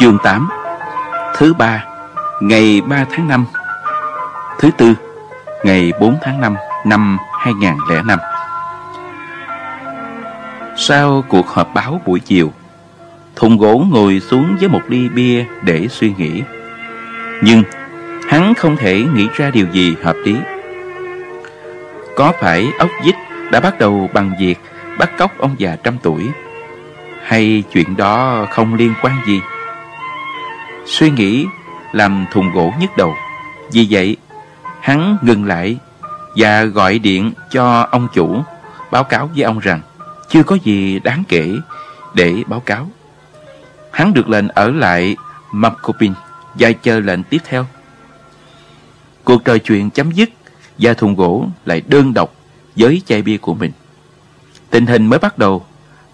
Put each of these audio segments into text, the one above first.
Chương 8 Thứ ba, Ngày 3 tháng 5 Thứ tư, Ngày 4 tháng 5 năm 2005 Sau cuộc họp báo buổi chiều, Thùng gỗ ngồi xuống với một ly bia để suy nghĩ. Nhưng hắn không thể nghĩ ra điều gì hợp lý. Có phải ốc dít đã bắt đầu bằng việc bắt cóc ông già trăm tuổi? Hay chuyện đó không liên quan gì? Suy nghĩ làm thùng gỗ nhức đầu. Vì vậy, hắn ngừng lại Và gọi điện cho ông chủ, Báo cáo với ông rằng Chưa có gì đáng kể để báo cáo. Hắn được lệnh ở lại Mapkopin Và chờ lệnh tiếp theo. Cuộc trò chuyện chấm dứt Và thùng gỗ lại đơn độc Với chai bia của mình. Tình hình mới bắt đầu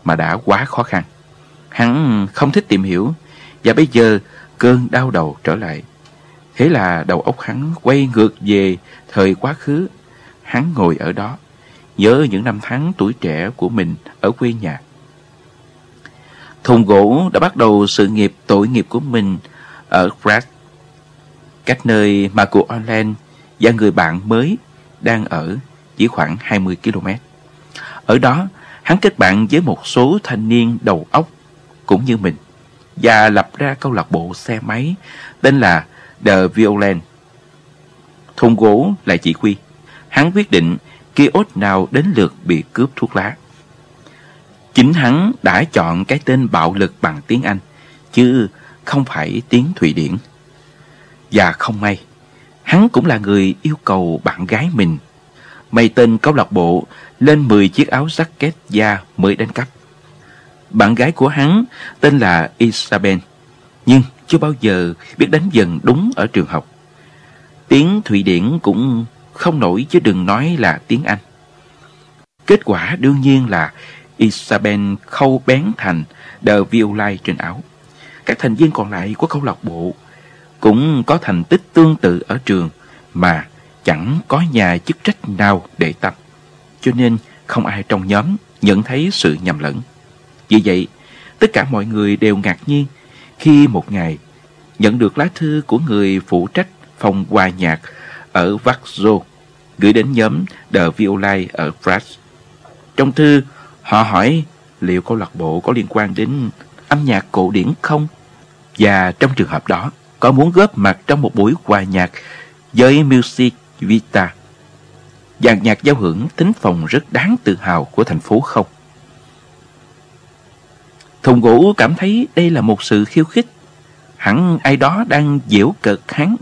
Mà đã quá khó khăn. Hắn không thích tìm hiểu Và bây giờ cơn đau đầu trở lại. Thế là đầu óc hắn quay ngược về thời quá khứ. Hắn ngồi ở đó, nhớ những năm tháng tuổi trẻ của mình ở quê nhà. Thùng gỗ đã bắt đầu sự nghiệp tội nghiệp của mình ở Brad, cách nơi mà cô Orland và người bạn mới đang ở chỉ khoảng 20 km. Ở đó, hắn kết bạn với một số thanh niên đầu óc cũng như mình và lập ra câu lạc bộ xe máy tên là The Violent. Thùng gỗ lại chỉ huy. Hắn quyết định kiosk nào đến lượt bị cướp thuốc lá. Chính hắn đã chọn cái tên bạo lực bằng tiếng Anh, chứ không phải tiếng Thụy Điển. Và không may, hắn cũng là người yêu cầu bạn gái mình mày tên câu lạc bộ lên 10 chiếc áo jacket da mới đánh cắp. Bạn gái của hắn tên là Isabel, nhưng chưa bao giờ biết đánh dần đúng ở trường học. Tiếng Thụy Điển cũng không nổi chứ đừng nói là tiếng Anh. Kết quả đương nhiên là Isabel khâu bén thành The Violai trên áo. Các thành viên còn lại của câu lạc bộ cũng có thành tích tương tự ở trường mà chẳng có nhà chức trách nào để tâm. Cho nên không ai trong nhóm nhận thấy sự nhầm lẫn. Vì vậy, tất cả mọi người đều ngạc nhiên khi một ngày nhận được lá thư của người phụ trách phòng hòa nhạc ở Vaxo gửi đến nhóm The Violai ở France. Trong thư, họ hỏi liệu câu lạc bộ có liên quan đến âm nhạc cổ điển không? Và trong trường hợp đó, có muốn góp mặt trong một buổi hòa nhạc với Music Vita. Dàn nhạc giao hưởng tính phòng rất đáng tự hào của thành phố không? Thùng gỗ cảm thấy đây là một sự khiêu khích. Hẳn ai đó đang giễu cợt hắn.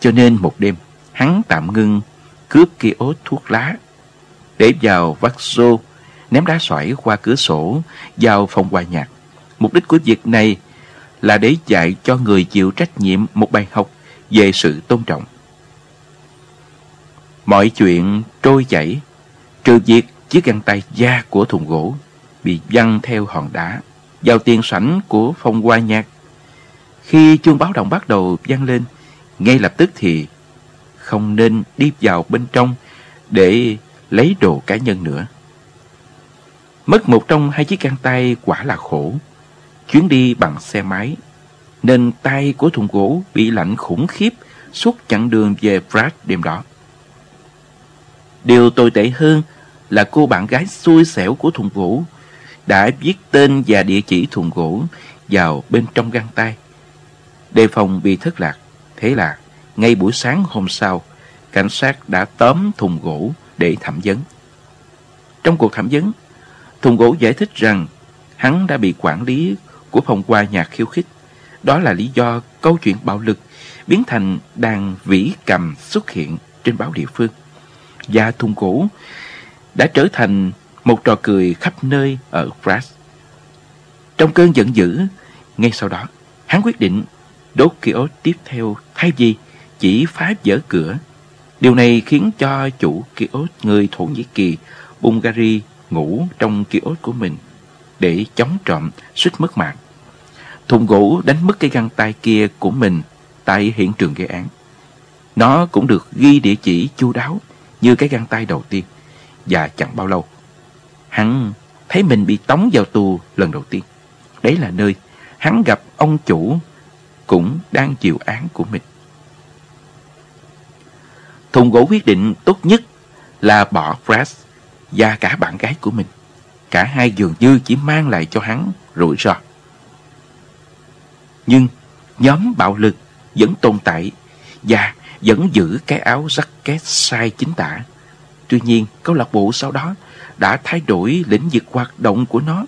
Cho nên một đêm, hắn tạm ngưng cướp kiosk thuốc lá. Để vào vắt xô, ném đá sỏi qua cửa sổ, vào phòng hòa nhạc. Mục đích của việc này là để dạy cho người chịu trách nhiệm một bài học về sự tôn trọng. Mọi chuyện trôi chảy, trừ việc chiếc găng tay da của thùng gỗ bị văng theo hòn đá vào tiền sảnh của phòng hoa nhạc. Khi chuông báo động bắt đầu vang lên, ngay lập tức thì không nên đi vào bên trong để lấy đồ cá nhân nữa. Mất một trong hai chiếc găng tay quả là khổ. Chuyến đi bằng xe máy, nên tay của thùng gỗ bị lạnh khủng khiếp suốt chặng đường về Brad đêm đó. Điều tồi tệ hơn là cô bạn gái xui xẻo của thùng gỗ đã viết tên và địa chỉ thùng gỗ vào bên trong găng tay. Đề phòng bị thất lạc. Thế là, ngay buổi sáng hôm sau, cảnh sát đã tóm thùng gỗ để thẩm vấn. Trong cuộc thẩm vấn, thùng gỗ giải thích rằng hắn đã bị quản lý của phòng qua nhà khiêu khích. Đó là lý do câu chuyện bạo lực biến thành đàn vĩ cầm xuất hiện trên báo địa phương. Và thùng gỗ đã trở thành một trò cười khắp nơi ở Brass. Trong cơn giận dữ, ngay sau đó, hắn quyết định đốt kiosk tiếp theo thay vì chỉ phá vỡ cửa. Điều này khiến cho chủ kiosk người Thổ Nhĩ Kỳ, bungary ngủ trong kiosk của mình để chống trộm suýt mất mạng. Thùng gỗ đánh mất cái găng tay kia của mình tại hiện trường gây án. Nó cũng được ghi địa chỉ chu đáo như cái găng tay đầu tiên và chẳng bao lâu Hắn thấy mình bị tống vào tù lần đầu tiên. Đấy là nơi hắn gặp ông chủ cũng đang chịu án của mình. Thùng gỗ quyết định tốt nhất là bỏ Fred và cả bạn gái của mình. Cả hai dường như chỉ mang lại cho hắn rủi ro. Nhưng nhóm bạo lực vẫn tồn tại và vẫn giữ cái áo jacket sai chính tả. Tuy nhiên, câu lạc bộ sau đó đã thay đổi lĩnh vực hoạt động của nó.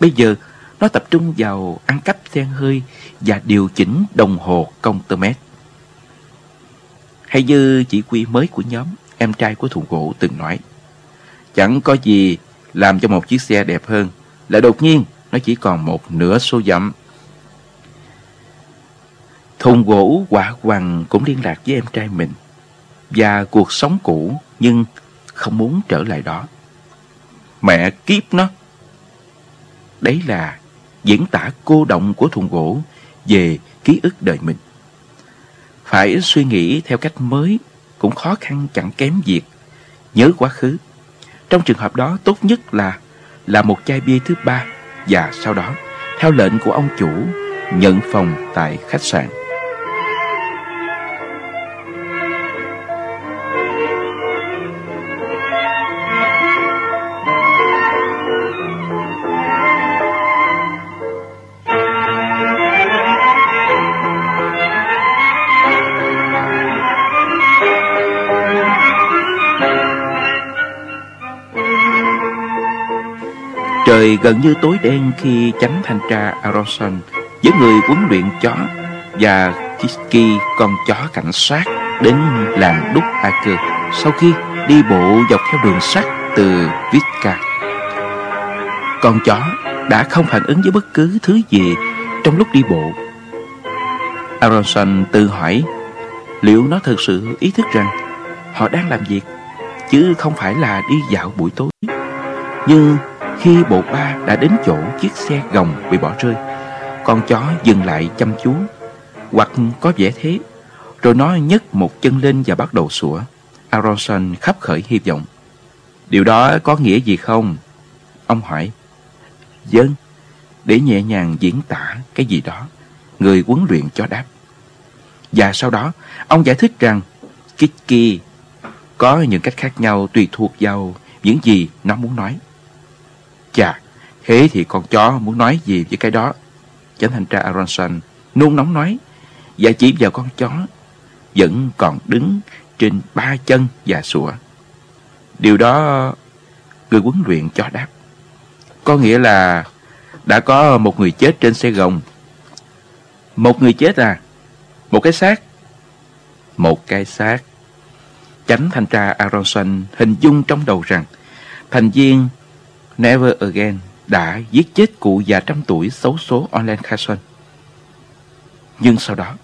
Bây giờ, nó tập trung vào ăn cắp xe hơi và điều chỉnh đồng hồ công tơ mét. Hay như chỉ quy mới của nhóm, em trai của thùng gỗ từng nói. Chẳng có gì làm cho một chiếc xe đẹp hơn, là đột nhiên nó chỉ còn một nửa số dặm. Thùng gỗ quả hoàng cũng liên lạc với em trai mình và cuộc sống cũ nhưng không muốn trở lại đó. Mẹ kiếp nó! Đấy là diễn tả cô động của thùng gỗ về ký ức đời mình. Phải suy nghĩ theo cách mới cũng khó khăn chẳng kém việc nhớ quá khứ. Trong trường hợp đó, tốt nhất là là một chai bia thứ ba và sau đó, theo lệnh của ông chủ, nhận phòng tại khách sạn. Trời gần như tối đen khi chánh thanh tra Aronson với người huấn luyện chó và Tiki con chó cảnh sát, đến làng Đúc Aker sau khi đi bộ dọc theo đường sắt từ Vitka. Con chó đã không phản ứng với bất cứ thứ gì trong lúc đi bộ. Aronson tự hỏi, liệu nó thực sự ý thức rằng họ đang làm việc chứ không phải là đi dạo buổi tối. Nhưng khi bộ ba đã đến chỗ chiếc xe gồng bị bỏ rơi, Con chó dừng lại chăm chú, Hoặc có vẻ thế, Rồi nó nhấc một chân lên và bắt đầu sủa. Aronson khắp khởi hy vọng. Điều đó có nghĩa gì không? Ông hỏi. Dân Để nhẹ nhàng diễn tả cái gì đó. Người huấn luyện cho đáp. Và sau đó, Ông giải thích rằng, Kiki, có những cách khác nhau tùy thuộc vào những gì nó muốn nói. Chà, thế thì con chó muốn nói gì với cái đó? Chánh thanh tra Aronson nôn nóng nói và chỉ vào con chó vẫn còn đứng trên ba chân và sủa. Điều đó người huấn luyện cho đáp. Có nghĩa là đã có một người chết trên xe gồng. Một người chết à? Một cái xác? Một cái xác. Chánh thanh tra Aronson hình dung trong đầu rằng thành viên Never Again đã giết chết cụ già trăm tuổi xấu số Orlan Carson. Nhưng sau đó,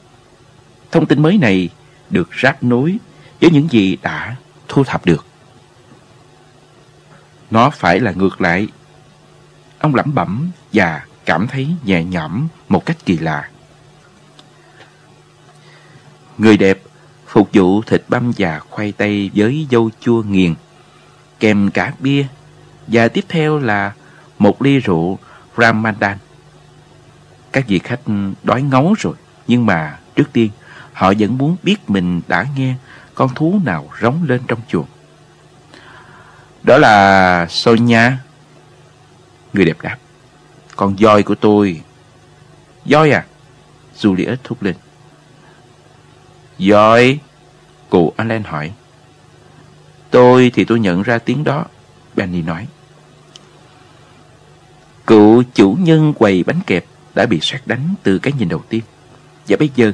thông tin mới này được ráp nối với những gì đã thu thập được. Nó phải là ngược lại. Ông lẩm bẩm và cảm thấy nhẹ nhõm một cách kỳ lạ. Người đẹp phục vụ thịt băm và khoai tây với dâu chua nghiền, kèm cả bia và tiếp theo là một ly rượu Ramadan. Các vị khách đói ngấu rồi, nhưng mà trước tiên họ vẫn muốn biết mình đã nghe con thú nào rống lên trong chuồng. Đó là Sonia. Người đẹp đáp. Con voi của tôi. Voi à? Juliet thúc lên. Voi? Cụ Allen hỏi. Tôi thì tôi nhận ra tiếng đó. Benny nói. Cựu chủ nhân quầy bánh kẹp đã bị sát đánh từ cái nhìn đầu tiên. Và bây giờ,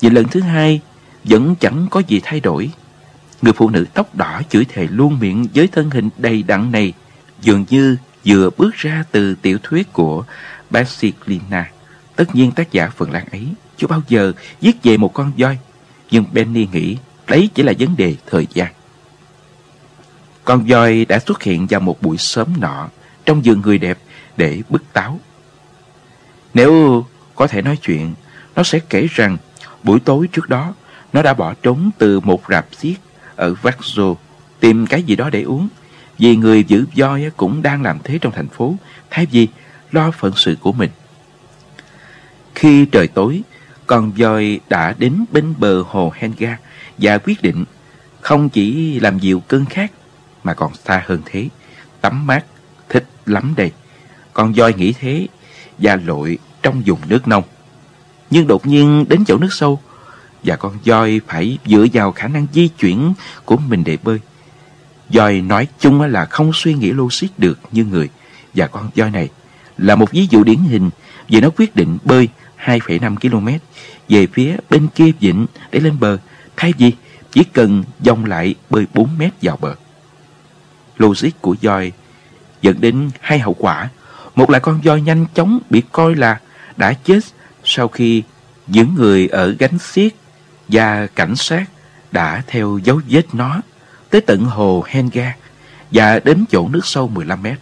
nhìn lần thứ hai vẫn chẳng có gì thay đổi. Người phụ nữ tóc đỏ chửi thề luôn miệng với thân hình đầy đặn này dường như vừa bước ra từ tiểu thuyết của Basiklina. Tất nhiên tác giả Phần Lan ấy chưa bao giờ giết về một con voi. Nhưng Benny nghĩ đấy chỉ là vấn đề thời gian. Con voi đã xuất hiện vào một buổi sớm nọ trong giường người đẹp để bức táo. Nếu có thể nói chuyện, nó sẽ kể rằng buổi tối trước đó nó đã bỏ trốn từ một rạp xiếc ở Vaxo tìm cái gì đó để uống. Vì người giữ voi cũng đang làm thế trong thành phố thay vì lo phận sự của mình. Khi trời tối, con voi đã đến bên bờ hồ Henga và quyết định không chỉ làm dịu cơn khát mà còn xa hơn thế. Tắm mát, thích lắm đây. Con voi nghĩ thế và lội trong vùng nước nông. Nhưng đột nhiên đến chỗ nước sâu và con voi phải dựa vào khả năng di chuyển của mình để bơi. Voi nói chung là không suy nghĩ logic được như người và con voi này là một ví dụ điển hình vì nó quyết định bơi 2,5 km về phía bên kia vịnh để lên bờ thay vì chỉ cần dòng lại bơi 4 mét vào bờ. Logic của voi dẫn đến hai hậu quả. Một là con voi nhanh chóng bị coi là đã chết sau khi những người ở gánh xiết và cảnh sát đã theo dấu vết nó tới tận hồ Henga và đến chỗ nước sâu 15 mét.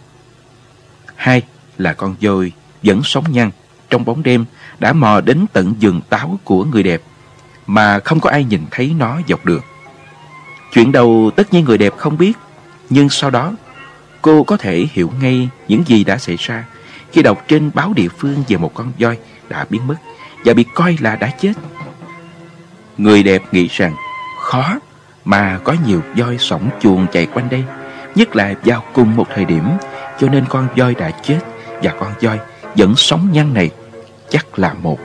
Hai là con voi vẫn sống nhăn trong bóng đêm đã mò đến tận vườn táo của người đẹp mà không có ai nhìn thấy nó dọc đường. Chuyện đầu tất nhiên người đẹp không biết, nhưng sau đó cô có thể hiểu ngay những gì đã xảy ra khi đọc trên báo địa phương về một con voi đã biến mất và bị coi là đã chết. Người đẹp nghĩ rằng khó mà có nhiều voi sổng chuồng chạy quanh đây, nhất là vào cùng một thời điểm, cho nên con voi đã chết và con voi vẫn sống nhăn này chắc là một.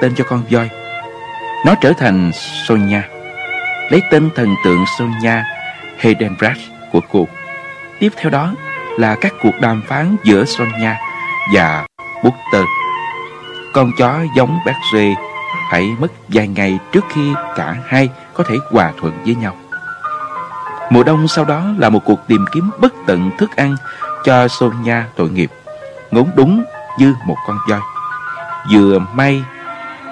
Tên cho con voi. Nó trở thành Sonia Lấy tên thần tượng Sonia Heidenreich của cô Tiếp theo đó là các cuộc đàm phán giữa Sonia và Buster. Con chó giống Berger phải mất vài ngày trước khi cả hai có thể hòa thuận với nhau. Mùa đông sau đó là một cuộc tìm kiếm bất tận thức ăn cho Sonia tội nghiệp, Ngốn đúng như một con voi. Vừa may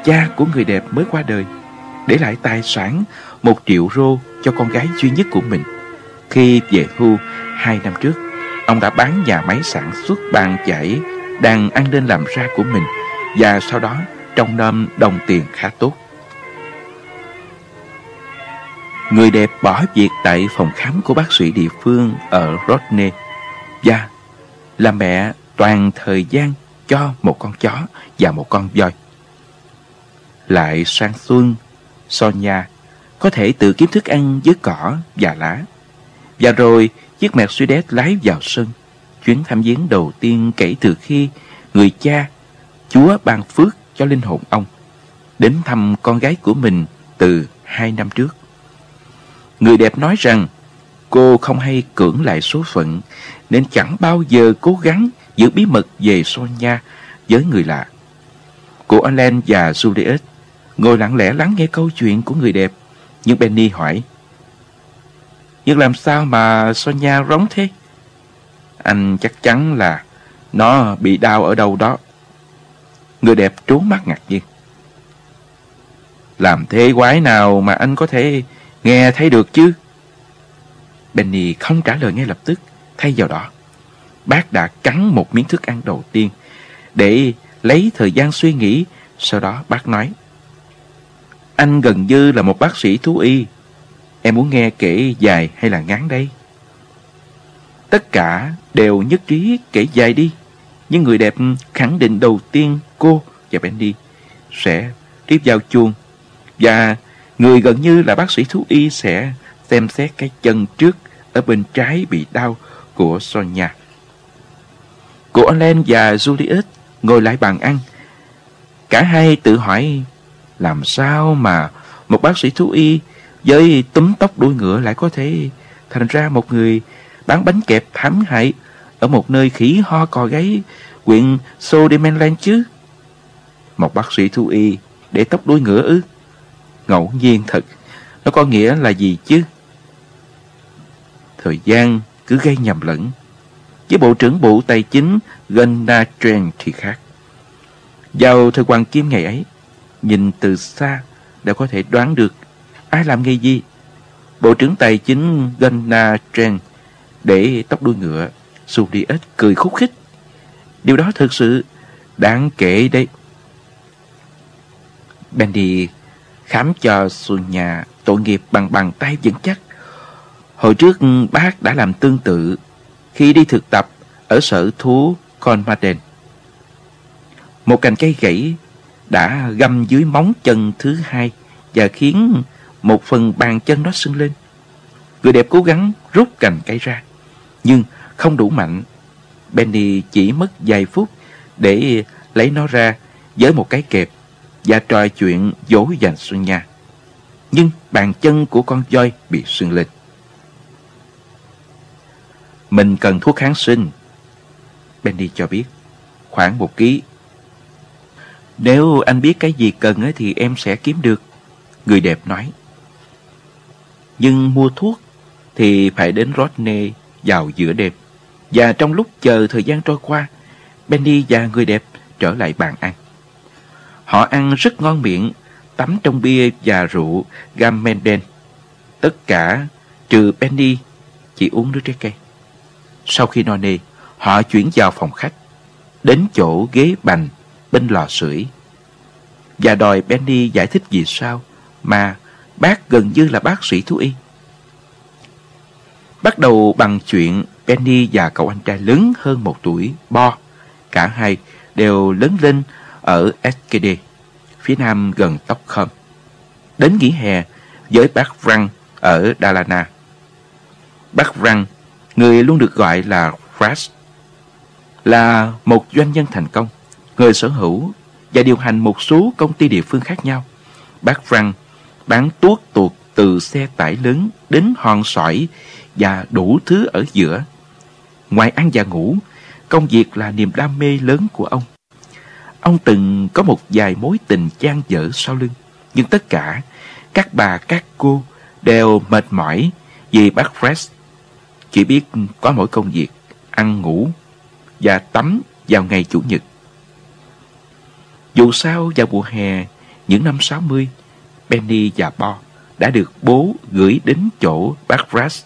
Cha của người đẹp mới qua đời, Để lại tài sản, Một triệu rô cho con gái duy nhất của mình Khi về hưu, Hai năm trước, Ông đã bán nhà máy sản xuất bàn chải Đang ăn nên làm ra của mình Và sau đó trong năm đồng tiền khá tốt Người đẹp bỏ việc tại phòng khám của bác sĩ địa phương ở Rodney Và là mẹ toàn thời gian cho một con chó và một con voi. Lại sang xuân, so nha, có thể tự kiếm thức ăn với cỏ và lá. Và rồi chiếc mặt suy đét lái vào sân, chuyến thăm viếng đầu tiên kể từ khi người cha, Chúa ban phước cho linh hồn ông, đến thăm con gái của mình từ hai năm trước. Người đẹp nói rằng cô không hay cưỡng lại số phận nên chẳng bao giờ cố gắng giữ bí mật về Sonia với người lạ. Cô Allen và Juliet ngồi lặng lẽ lắng nghe câu chuyện của người đẹp. Nhưng Benny hỏi, Nhưng làm sao mà Sonia rống thế? Anh chắc chắn là nó bị đau ở đâu đó. Người đẹp trốn mắt ngạc nhiên. Làm thế quái nào mà anh có thể nghe thấy được chứ? Benny không trả lời ngay lập tức, thay vào đó. Bác đã cắn một miếng thức ăn đầu tiên để lấy thời gian suy nghĩ. Sau đó bác nói, anh gần như là một bác sĩ thú y. Em muốn nghe kể dài hay là ngắn đây? Tất cả đều nhất trí kể dài đi. Nhưng người đẹp khẳng định đầu tiên cô và Benny sẽ tiếp vào chuông. Và người gần như là bác sĩ thú y sẽ xem xét cái chân trước ở bên trái bị đau của Sonia. Cô Allen và Juliet ngồi lại bàn ăn. Cả hai tự hỏi làm sao mà một bác sĩ thú y với túm tóc đuôi ngựa lại có thể thành ra một người bán bánh kẹp thảm hại ở một nơi khỉ ho cò gáy huyện Sodemenland chứ. Một bác sĩ thú y để tóc đuôi ngựa ư? Ngẫu nhiên thật, nó có nghĩa là gì chứ? Thời gian cứ gây nhầm lẫn. Với Bộ trưởng Bộ Tài chính Gunnar Trent thì khác. Vào thời Hoàng Kim ngày ấy, nhìn từ xa đã có thể đoán được Ai làm nghề gì? Bộ trưởng Tài chính Gunnar Tren để tóc đuôi ngựa, đi ếch cười khúc khích. Điều đó thực sự đáng kể đấy. Bendy khám cho Xuân nhà tội nghiệp bằng bàn tay vững chắc. Hồi trước bác đã làm tương tự khi đi thực tập ở sở thú Conmaden. Một cành cây gãy đã găm dưới móng chân thứ hai và khiến một phần bàn chân nó sưng lên. Người đẹp cố gắng rút cành cây ra, nhưng không đủ mạnh. Benny chỉ mất vài phút để lấy nó ra với một cái kẹp và trò chuyện dỗ dành Xuân Nha. Nhưng bàn chân của con voi bị sưng lên. Mình cần thuốc kháng sinh. Benny cho biết, khoảng một ký. Nếu anh biết cái gì cần thì em sẽ kiếm được. Người đẹp nói. Nhưng mua thuốc thì phải đến Rodney vào giữa đêm. Và trong lúc chờ thời gian trôi qua, Benny và người đẹp trở lại bàn ăn. Họ ăn rất ngon miệng, tắm trong bia và rượu Gammenden. Tất cả trừ Benny chỉ uống nước trái cây. Sau khi no nê, họ chuyển vào phòng khách, đến chỗ ghế bành bên lò sưởi và đòi Benny giải thích vì sao mà bác gần như là bác sĩ thú y. Bắt đầu bằng chuyện Penny và cậu anh trai lớn hơn một tuổi, Bo. Cả hai đều lớn lên ở SKD, phía nam gần Stockholm. Đến nghỉ hè với bác Frank ở Dalarna. Bác Frank, người luôn được gọi là Crash, là một doanh nhân thành công, người sở hữu và điều hành một số công ty địa phương khác nhau. Bác Frank bán tuốt tuột từ xe tải lớn đến hòn sỏi và đủ thứ ở giữa. Ngoài ăn và ngủ, công việc là niềm đam mê lớn của ông. Ông từng có một vài mối tình gian dở sau lưng, nhưng tất cả, các bà các cô đều mệt mỏi vì bác Fresh chỉ biết có mỗi công việc ăn ngủ và tắm vào ngày Chủ nhật. Dù sao vào mùa hè những năm 60, Benny và Bo đã được bố gửi đến chỗ bác Fresh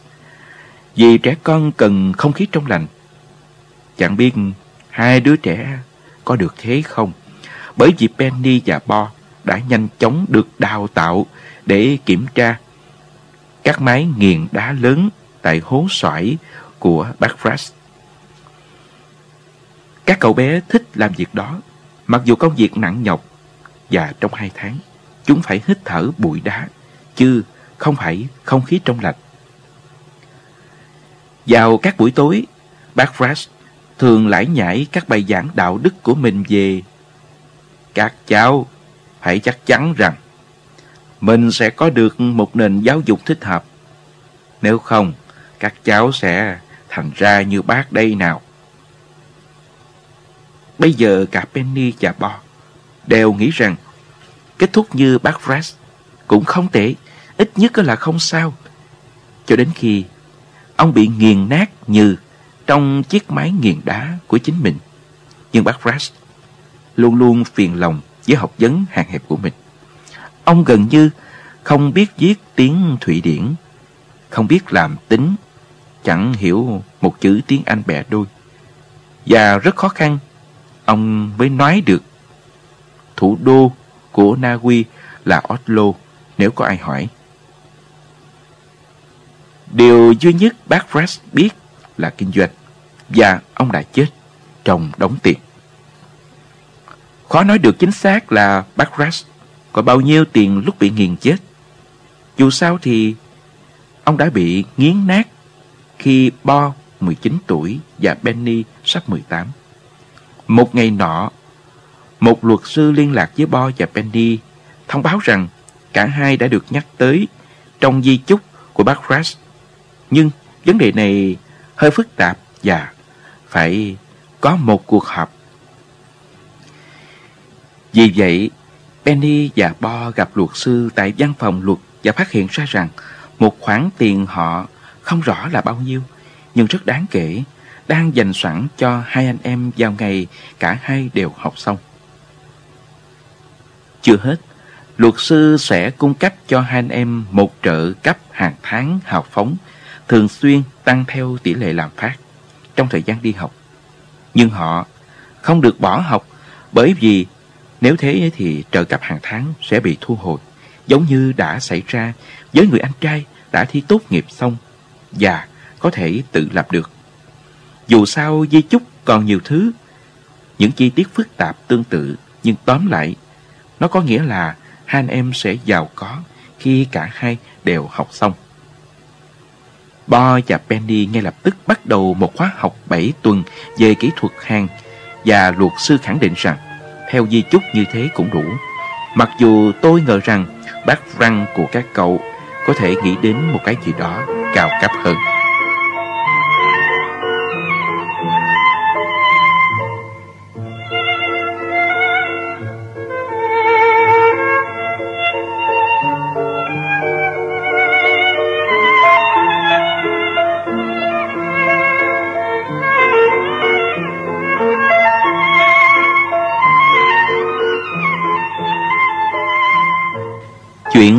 vì trẻ con cần không khí trong lành. Chẳng biết hai đứa trẻ có được thế không? Bởi vì Penny và Bo đã nhanh chóng được đào tạo để kiểm tra các máy nghiền đá lớn tại hố xoải của bác Fresh. Các cậu bé thích làm việc đó, mặc dù công việc nặng nhọc và trong hai tháng, chúng phải hít thở bụi đá, chứ không phải không khí trong lành. Vào các buổi tối, bác Fresh thường lải nhải các bài giảng đạo đức của mình về các cháu hãy chắc chắn rằng mình sẽ có được một nền giáo dục thích hợp. Nếu không, các cháu sẽ thành ra như bác đây nào. Bây giờ cả Penny và Bo đều nghĩ rằng kết thúc như bác Fresh cũng không tệ, ít nhất là không sao. Cho đến khi ông bị nghiền nát như trong chiếc máy nghiền đá của chính mình. Nhưng bác Fresh luôn luôn phiền lòng với học vấn hàng hẹp của mình. Ông gần như không biết viết tiếng Thụy Điển, không biết làm tính, chẳng hiểu một chữ tiếng Anh bẻ đôi. Và rất khó khăn, ông mới nói được thủ đô của Na Uy là Oslo, nếu có ai hỏi. Điều duy nhất bác Fresh biết là kinh doanh, và ông đã chết trong đóng tiền. Khó nói được chính xác là bác Fresh có bao nhiêu tiền lúc bị nghiền chết. Dù sao thì ông đã bị nghiến nát khi Bo 19 tuổi và Benny sắp 18. Một ngày nọ, một luật sư liên lạc với Bo và Penny thông báo rằng cả hai đã được nhắc tới trong di chúc của bác Crash, nhưng vấn đề này hơi phức tạp và phải có một cuộc họp. Vì vậy, Penny và Bo gặp luật sư tại văn phòng luật và phát hiện ra rằng một khoản tiền họ không rõ là bao nhiêu, nhưng rất đáng kể, đang dành sẵn cho hai anh em vào ngày cả hai đều học xong. Chưa hết, luật sư sẽ cung cấp cho hai anh em một trợ cấp hàng tháng hào phóng, thường xuyên tăng theo tỷ lệ làm phát trong thời gian đi học. Nhưng họ không được bỏ học bởi vì nếu thế thì trợ cấp hàng tháng sẽ bị thu hồi, giống như đã xảy ra với người anh trai đã thi tốt nghiệp xong và có thể tự lập được. Dù sao di chúc còn nhiều thứ, những chi tiết phức tạp tương tự, nhưng tóm lại, nó có nghĩa là hai anh em sẽ giàu có khi cả hai đều học xong. Bo và Penny ngay lập tức bắt đầu một khóa học 7 tuần về kỹ thuật hàng và luật sư khẳng định rằng theo di chúc như thế cũng đủ. Mặc dù tôi ngờ rằng bác răng của các cậu có thể nghĩ đến một cái gì đó cao cấp hơn.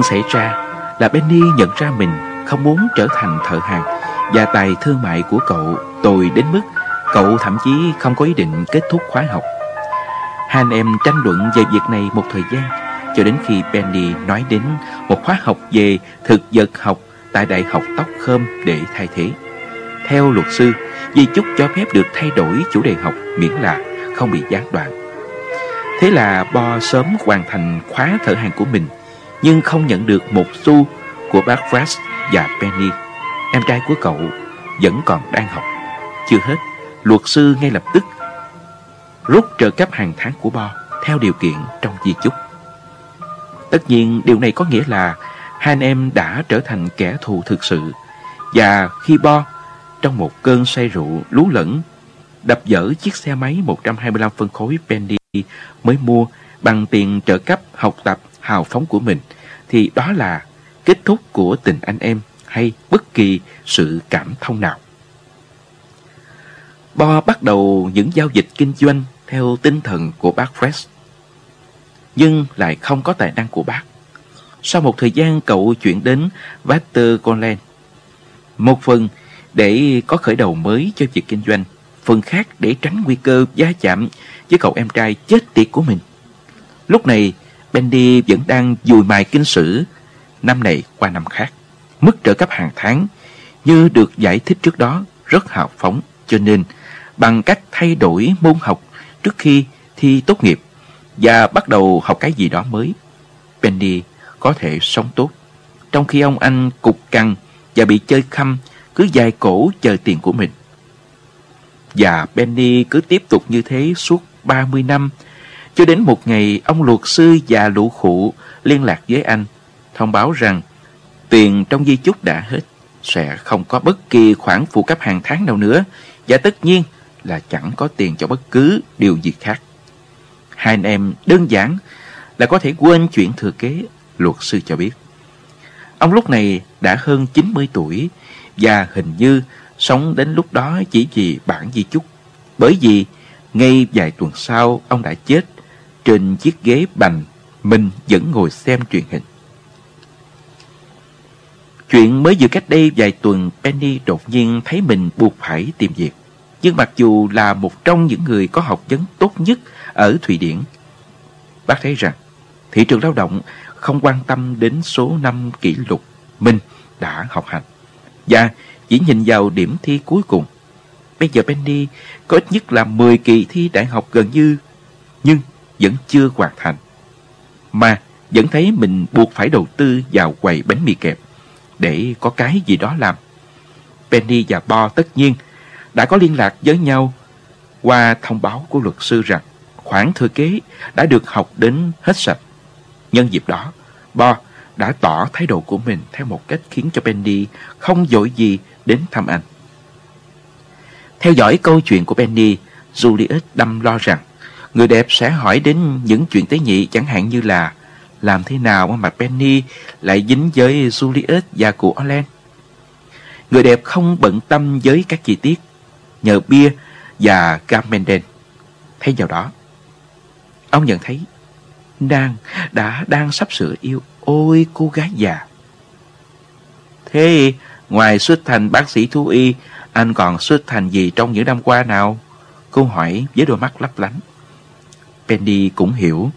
Chuyện xảy ra là Benny nhận ra mình không muốn trở thành thợ hàng và tài thương mại của cậu tồi đến mức cậu thậm chí không có ý định kết thúc khóa học. Hai anh em tranh luận về việc này một thời gian cho đến khi Benny nói đến một khóa học về thực vật học tại Đại học Tóc Khơm để thay thế. Theo luật sư, di chúc cho phép được thay đổi chủ đề học miễn là không bị gián đoạn. Thế là Bo sớm hoàn thành khóa thợ hàng của mình nhưng không nhận được một xu của bác Fred và Penny. Em trai của cậu vẫn còn đang học. Chưa hết, luật sư ngay lập tức rút trợ cấp hàng tháng của Bo theo điều kiện trong di chúc. Tất nhiên điều này có nghĩa là hai anh em đã trở thành kẻ thù thực sự và khi Bo trong một cơn say rượu lú lẫn đập dở chiếc xe máy 125 phân khối Penny mới mua bằng tiền trợ cấp học tập hào phóng của mình thì đó là kết thúc của tình anh em hay bất kỳ sự cảm thông nào. Bo bắt đầu những giao dịch kinh doanh theo tinh thần của bác Fred, nhưng lại không có tài năng của bác. Sau một thời gian cậu chuyển đến Vater Conland, một phần để có khởi đầu mới cho việc kinh doanh, phần khác để tránh nguy cơ gia chạm với cậu em trai chết tiệt của mình. Lúc này, Bendy vẫn đang dùi mài kinh sử năm này qua năm khác. Mức trợ cấp hàng tháng như được giải thích trước đó rất hào phóng cho nên bằng cách thay đổi môn học trước khi thi tốt nghiệp và bắt đầu học cái gì đó mới, Bendy có thể sống tốt. Trong khi ông anh cục cằn và bị chơi khăm cứ dài cổ chờ tiền của mình. Và Benny cứ tiếp tục như thế suốt 30 năm cho đến một ngày, ông luật sư già lũ khụ liên lạc với anh, thông báo rằng tiền trong di chúc đã hết, sẽ không có bất kỳ khoản phụ cấp hàng tháng nào nữa, và tất nhiên là chẳng có tiền cho bất cứ điều gì khác. Hai anh em đơn giản là có thể quên chuyện thừa kế, luật sư cho biết. Ông lúc này đã hơn 90 tuổi và hình như sống đến lúc đó chỉ vì bản di chúc. Bởi vì ngay vài tuần sau ông đã chết trên chiếc ghế bành, mình vẫn ngồi xem truyền hình. Chuyện mới vừa cách đây vài tuần, Penny đột nhiên thấy mình buộc phải tìm việc. Nhưng mặc dù là một trong những người có học vấn tốt nhất ở Thụy Điển, bác thấy rằng thị trường lao động không quan tâm đến số năm kỷ lục mình đã học hành và chỉ nhìn vào điểm thi cuối cùng. Bây giờ Penny có ít nhất là 10 kỳ thi đại học gần như nhưng vẫn chưa hoàn thành. Mà vẫn thấy mình buộc phải đầu tư vào quầy bánh mì kẹp để có cái gì đó làm. Penny và Bo tất nhiên đã có liên lạc với nhau qua thông báo của luật sư rằng khoản thừa kế đã được học đến hết sạch. Nhân dịp đó, Bo đã tỏ thái độ của mình theo một cách khiến cho Penny không dội gì đến thăm anh. Theo dõi câu chuyện của Penny, Julius đâm lo rằng Người đẹp sẽ hỏi đến những chuyện tế nhị chẳng hạn như là làm thế nào mà Penny lại dính với juliet và cụ Orlen. Người đẹp không bận tâm với các chi tiết, nhờ bia và Gamenden. Thay vào đó, ông nhận thấy Nàng đã đang sắp sửa yêu Ôi cô gái già Thế ngoài xuất thành bác sĩ thú y Anh còn xuất thành gì trong những năm qua nào Cô hỏi với đôi mắt lấp lánh Penny cũng hiểu,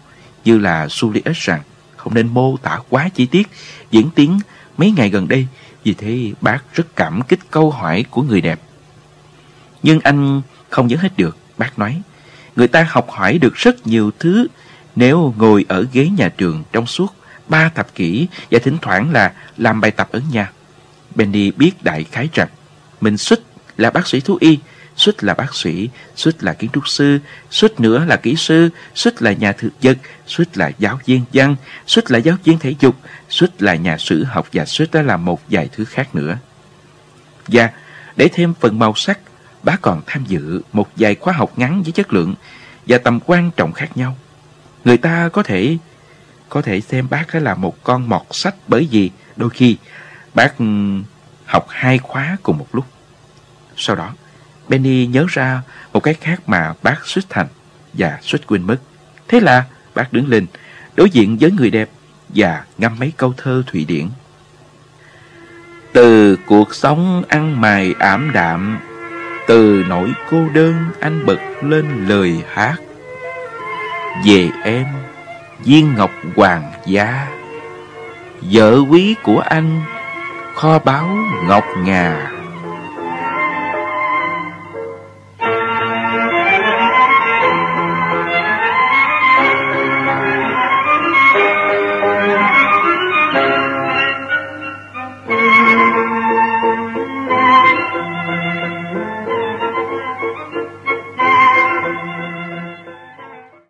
Như là Juliet rằng Không nên mô tả quá chi tiết, Diễn tiến mấy ngày gần đây. Vì thế, bác rất cảm kích câu hỏi của người đẹp. Nhưng anh không nhớ hết được, Bác nói, Người ta học hỏi được rất nhiều thứ. Nếu ngồi ở ghế nhà trường trong suốt ba thập kỷ Và thỉnh thoảng là làm bài tập ở nhà. Benny biết đại khái rằng Mình xuất là bác sĩ thú y Xuất là bác sĩ, xuất là kiến trúc sư, xuất nữa là kỹ sư, xuất là nhà thực vật, xuất là giáo viên văn, xuất là giáo viên thể dục, xuất là nhà sử học và xuất đó là một vài thứ khác nữa. Và để thêm phần màu sắc, bác còn tham dự một vài khóa học ngắn với chất lượng và tầm quan trọng khác nhau. Người ta có thể có thể xem bác là một con mọt sách bởi vì đôi khi bác ừ, học hai khóa cùng một lúc. Sau đó, Benny nhớ ra một cái khác mà bác suýt thành và suýt quên mất. Thế là bác đứng lên, đối diện với người đẹp và ngâm mấy câu thơ Thụy Điển. Từ cuộc sống ăn mày ảm đạm, từ nỗi cô đơn anh bật lên lời hát. Về em, viên ngọc hoàng gia, vợ quý của anh, kho báu ngọc ngà